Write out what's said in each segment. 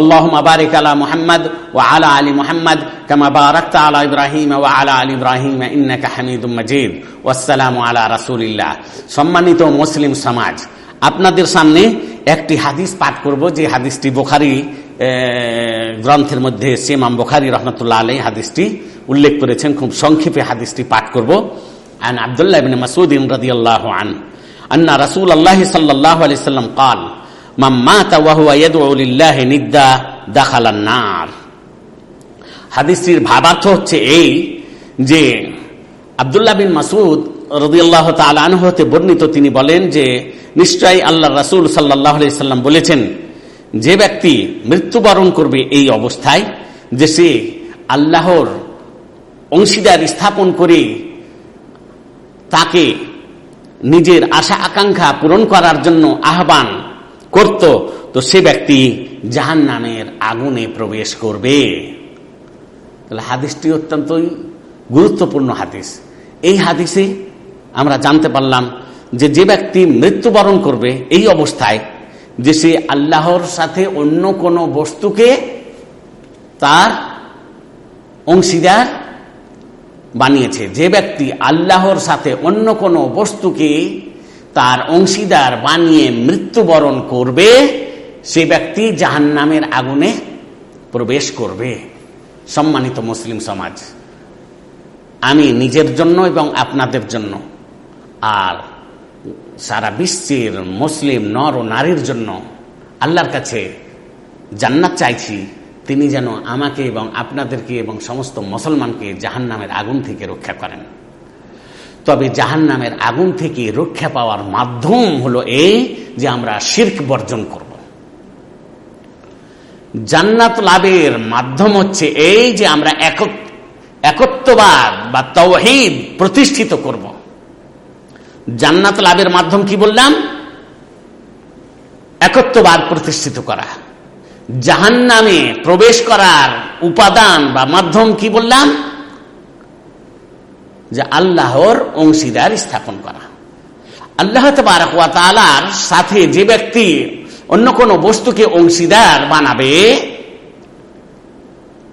اللهم بارك على محمد وعلى ال محمد كما باركت على ابراهيم وعلى ال ابراهيم انك حميد مجيد والسلام على رسول الله সম্মানিত মুসলিম সমাজ আপনাদের সামনে একটি হাদিস পাঠ করব যে হাদিসটি বোখারি গ্রন্থের মধ্যে সেমাম বোখারি রহমতুল্লাহ আলী হাদিসটি উল্লেখ করেছেন খুব সংক্ষেপে হাদিসটি পাঠ করব عن عبد الله بن مسعود رضي الله عنه أن رسول الله صلى الله عليه وسلم قال নিদ্দা দাখালান নার। হাদিসটির ভাবার্থ হচ্ছে এই যে আবদুল্লাহ বিন মাসুদ রদিয়াল্লাহ তালান বর্ণিত তিনি বলেন যে, নিশ্চয়ই আল্লাহ রাসুল সাল্লাহ সাল্লাম বলেছেন, যে ব্যক্তি মৃত্যুবরণ করবে এই অবস্থায়, যে সে আল্লাহর অংশীদার স্থাপন করে তাকে নিজের আশা আকাঙ্ক্ষা পূরণ করার জন্য আহ্বান করত, তো সে ব্যক্তি জাহান নামের আগুনে প্রবেশ করবে। তাহলে হাদিসটি অত্যন্তই গুরুত্বপূর্ণ হাদিস। এই হাদিসে আমরা জানতে পারলাম যে যে ব্যক্তি মৃত্যুবরণ করবে এই অবস্থায়, যে সে আল্লাহর সাথে অন্য কোনো বস্তুকে তার অংশীদার বানিয়েছে। যে ব্যক্তি আল্লাহর সাথে অন্য কোনো বস্তুকে তার অংশীদার বানিয়ে মৃত্যুবরণ করবে, সে ব্যক্তি জাহান নামের আগুনে প্রবেশ করবে। সম্মানিত মুসলিম সমাজ, আমি নিজের জন্য এবং আপনাদের জন্য, আর সারা বিশ্বের মুসলিম নর ও নারীর জন্য আল্লাহর কাছে জান্নাত চাইছি, তিনি যেন আমাকে এবং আপনাদেরকে এবং সমস্ত মুসলমানকে জাহান নামের আগুন থেকে রক্ষা করেন। তবে জাহান নামের আগুন থেকে রক্ষা পাওয়ার মাধ্যম হলো এই যে আমরা শির্ক বর্জন করব। জান্নাত লাভের মাধ্যম হচ্ছে এই যে আমরা একত্ববাদ বা তৌহিদ প্রতিষ্ঠিত করব। জান্নাত লাভের মাধ্যম কি বললাম? একত্ববাদ প্রতিষ্ঠিত করা। জাহান নামে প্রবেশ করার উপাদান বা মাধ্যম কি বললাম? যে আল্লাহর অংশীদার স্থাপন করা। আল্লাহ তালার সাথে যে ব্যক্তি অন্য কোনো বস্তুকে অংশীদার বানাবে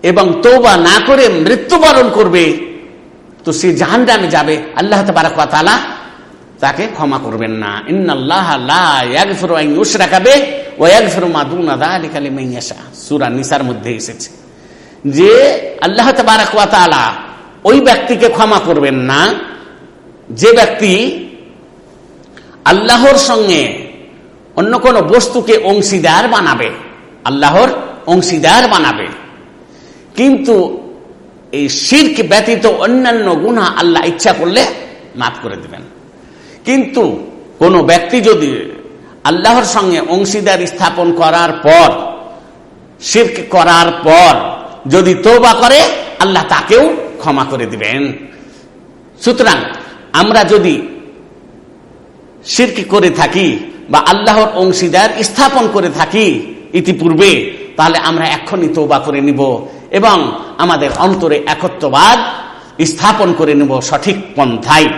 এবং তোবা না করে মৃত্যুবরণ করবে, তো সে জাহান নামে যাবে। আল্লাহ তালা তাকে ক্ষমা করবেন না। ইন্নআল্লাহ রাখাবে সুরা নিসার মধ্যে এসেছে যে আল্লাহ ওই ব্যক্তিকে ক্ষমা করবেন না। যে ব্যক্তি আল্লাহর সঙ্গে অন্য কোন বস্তুকে অংশীদার বানাবে, আল্লাহর অংশীদার বানাবে। কিন্তু এই শির্ক ব্যতীত অন্যান্য গুণা আল্লাহ ইচ্ছা করলে মাফ করে দিবেন। কিন্তু কোন ব্যক্তি যদি আল্লাহর সঙ্গে অংশীদার স্থাপন করার পর, শির্ক করার পর যদি তোবা করে, আল্লাহ তাকেও ক্ষমা করে দিবেন। সুতরাং আমরা যদি শির্ক করে থাকি বা আল্লাহর অংশীদার স্থাপন করে থাকি ইতিপূর্বে, তাহলে আমরা এক্ষুনি তোবা করে নিব এবং আমাদের অন্তরে একত্ববাদ স্থাপন করে নেব সঠিক পন্থায়।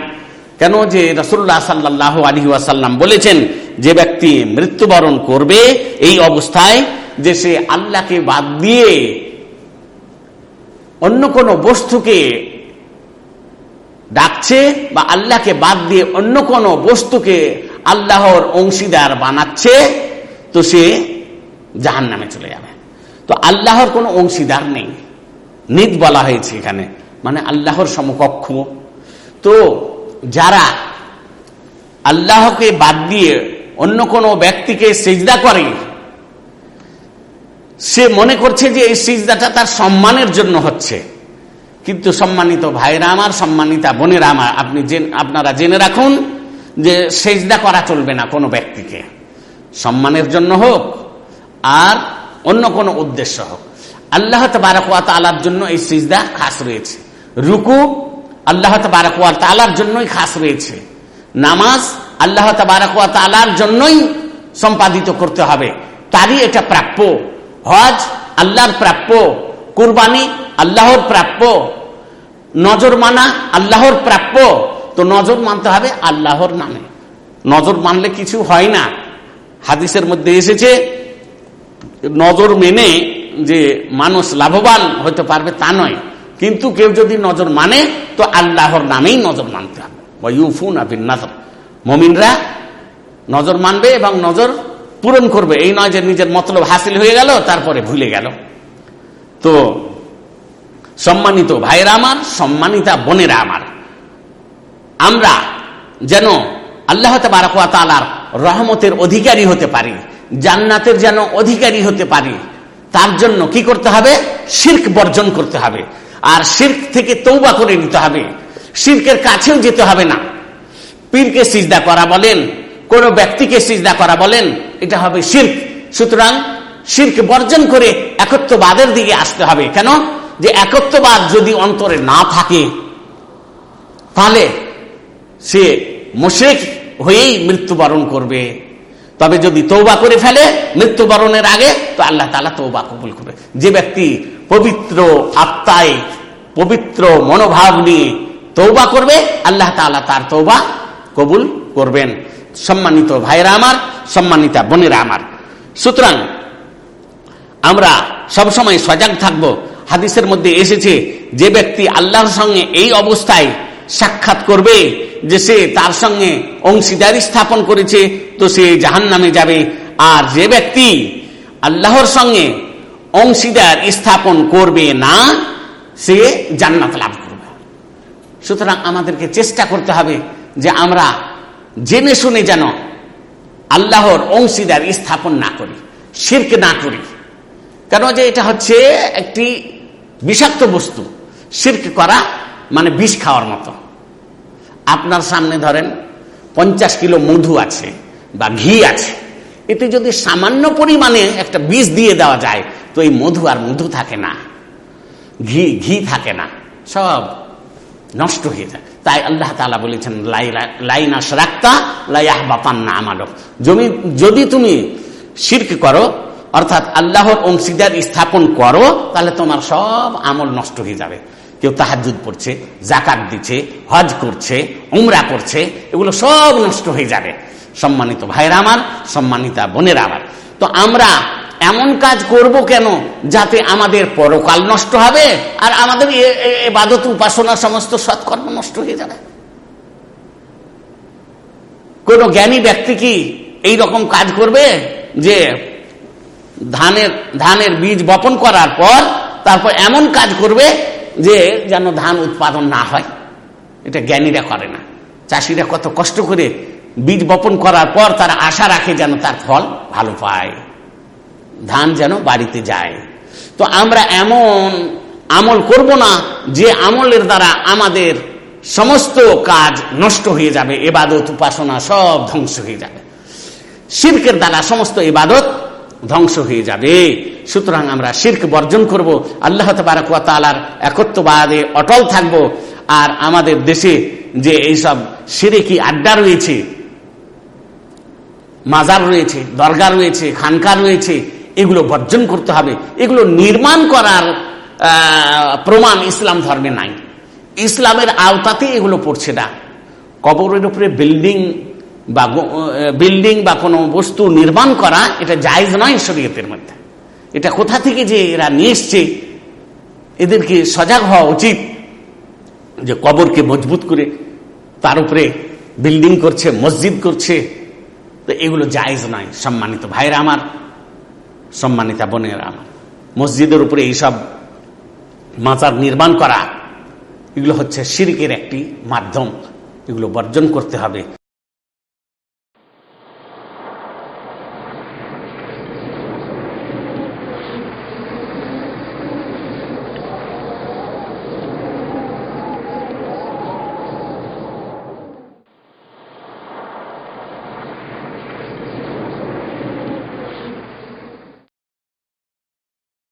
কেন যে রসুল্লাহ সাল্লাহ আলী ওয়াসাল্লাম বলেছেন, যে ব্যক্তি মৃত্যুবরণ করবে এই অবস্থায় যে সে আল্লাহকে বাদ দিয়ে অন্য কোন বস্তুকে ডাকছে বা আল্লাহকে বাদ দিয়ে অন্য কোন বস্তুকে আল্লাহর অংশীদার বানাচ্ছে, তো সে জাহান নামে চলে যাবে। তো আল্লাহর কোনো অংশীদার নেই। নিদ বলা হয়েছে এখানে। মানে আল্লাহর সমকক্ষ। তো যারা আল্লাহকে বাদ দিয়ে অন্য কোনো ব্যক্তিকে সেজদা করে সে মনে করছে যে এই সিজদাটা তার সম্মানের জন্য হচ্ছে। কিন্তু সম্মানিত ভাইরা আমার, সম্মানিতা বোনেরা আমার, আপনি আপনারা জেনে রাখুন যে সেজদা করা চলবে না কোনো ব্যক্তিকে। সম্মানের জন্য হোক আর অন্য কোনো উদ্দেশ্য হোক। আল্লাহ তবারকাত আলার জন্য এই সিজদা খাস রয়েছে। রুকু আল্লাহ তবারকাত আলার জন্যই খাস রয়েছে। নামাজ আল্লাহ তবারকাত আলার জন্যই সম্পাদিত করতে হবে। তারই এটা প্রাপ্য। হজ আল্লাহর প্রাপ্য, কুরবানি আল্লাহর প্রাপ্য, নজর মানা আল্লাহর প্রাপ্য। তো নজর মানতে হবে আল্লাহর নামে। নজর মানলে কিছু হয় না। হাদিসের মধ্যে এসেছে, নজর মেনে যে মানুষ লাভবান হতে পারবে তা নয়। কিন্তু কেউ যদি নজর মানে তো আল্লাহর নামেই নজর মানতে হবে। নজর মমিনরা নজর মানবে এবং নজর পূরণ করবে। এই নয় যে নিজের মতলব হাসিল হয়ে গেল, তারপরে ভুলে গেল। তো, সম্মানিত ভাইয়েরা আমার, সম্মানিতা বোনেরা আমার, আমরা যেন আল্লাহ তালার রহমতের অধিকারী হতে পারি, জান্নাতের যেন অধিকারী হতে পারি, তার জন্য কি করতে হবে? শির্ক বর্জন করতে হবে। আর শির্ক থেকে তৌবা করে নিতে হবে। শির্কের কাছেও যেতে হবে না। পীরকে সিজদা করা বলেন, কোন ব্যক্তিকে সিজদা করা বলেন এটা হবে শির্ক। সুতরাং শির্ক বর্জন করে একত্ববাদের দিকে আসতে হবে। কেন? যে একত্ববাদ যদি অন্তরে না থাকে, তাহলে সে মোশেক হয়েই মৃত্যুবরণ করবে। তবে যদি তৌবা করে ফেলে মৃত্যুবরণের আগে, তো আল্লাহ তালা তৌবা কবুল করবে। যে ব্যক্তি পবিত্র আত্মায় পবিত্র মনোভাব নিয়ে তৌবা করবে, আল্লাহ তালা তার তৌবা কবুল করবেন। সম্মানিত ভাইরা আমার, সম্মানিতা বোনেরা আমার। সুতরাং আমরা সবসময় সজাগ থাকব। হাদিসের মধ্যে এসেছে, যে ব্যক্তি আল্লাহর সঙ্গে এই অবস্থায় সাক্ষাৎ করবে, যে সে তার সঙ্গে অংশীদারি স্থাপন করেছে, তো সে জাহান নামে যাবে। আর যে ব্যক্তি আল্লাহর সঙ্গে অংশীদার স্থাপন করবে না, সে জান্নাত লাভ করবে। সুতরাং আমাদেরকে চেষ্টা করতে হবে যে আমরা জেনে শুনে যেন আল্লাহর অংশীদার স্থাপন না করি, শির্ক না করি। কেন যে এটা হচ্ছে একটি বিষাক্ত বস্তু। শির্ক করা মানে বিষ খাওয়ার মতো। আপনার সামনে ধরেন পঞ্চাশ কিলো মধু আছে বা ঘি আছে। এতে যদি সামান্য পরিমাণে একটা বিষ দিয়ে দেওয়া যায়, তো এই মধু আর মধু থাকে না। ঘি ঘি থাকে না। সব নষ্ট হয়ে যায়। তাই আল্লাহ তালা বলেছেন লাইনা সরাক্তা লাইয়াহ বাপান্না আমালো জমি, যদি তুমি শির্ক করো, অর্থাৎ আল্লাহর অংশীদার স্থাপন করো, তাহলে তোমার সব আমল নষ্ট হয়ে যাবে। কেউ তাহাজুদ পড়ছে জাকাত দিচ্ছে, হজ করছে, উমরা করছে, এগুলো সব নষ্ট হয়ে যাবে। সম্মানিত ভাইরা আমার, সম্মানিতা বোনের আমার। তো আমরা এমন কাজ করব কেন যাতে আমাদের পরকাল নষ্ট হবে আর আমাদের বাদত উপাসনা সমস্ত সৎকর্ম নষ্ট হয়ে যাবে? কোন জ্ঞানী ব্যক্তি কি এই রকম কাজ করবে যে ধানের ধানের বীজ বপন করার পর তারপর এমন কাজ করবে যে যেন ধান উৎপাদন না হয়? এটা জ্ঞানীরা করে না। চাষিরা কত কষ্ট করে বীজ বপন করার পর তারা আশা রাখে যেন তার ফল ভালো পায়। ধান যেন বাড়িতে যায়। তো আমরা এমন আমল করব না যে আমলের দ্বারা আমাদের সমস্ত কাজ নষ্ট হয়ে যাবে, এবাদত, উপাসনা সব ধ্বংস হয়ে যাবে। শিল্পের দ্বারা সমস্ত এবাদত ধ্বংস হয়ে যাবে। সুতরাং আমরা শির্ক বর্জন করব, আল্লাহ তালার একত্ববাদে অটল থাকব। আর আমাদের দেশে যে এইসব সিরেকি আড্ডা রয়েছে, মাজার রয়েছে দরগা রয়েছে খানকার রয়েছে এগুলো বর্জন করতে হবে। এগুলো নির্মাণ করার প্রমাণ ইসলাম ধর্মে নাই। ইসলামের আওতাতে এগুলো পড়ছে না। কবরের উপরে বিল্ডিং বা বিল্ডিং বা কোনো বস্তু নির্মাণ করা এটা জায়জ নয় শরীয়তের মধ্যে। এটা কোথা থেকে যে এরা নিয়ে এসছে, এদেরকে সজাগ হওয়া উচিত যে কবরকে মজবুত করে তার উপরে বিল্ডিং করছে, মসজিদ করছে। তো এগুলো জায়জ নয়, সম্মানিত ভাইরা আমার। সম্মানিতা বোনেরা, মসজিদের উপরে এইসব মাজার নির্মাণ করা, এগুলো হচ্ছে সিরিকের একটি মাধ্যম, এগুলো বর্জন করতে হবে।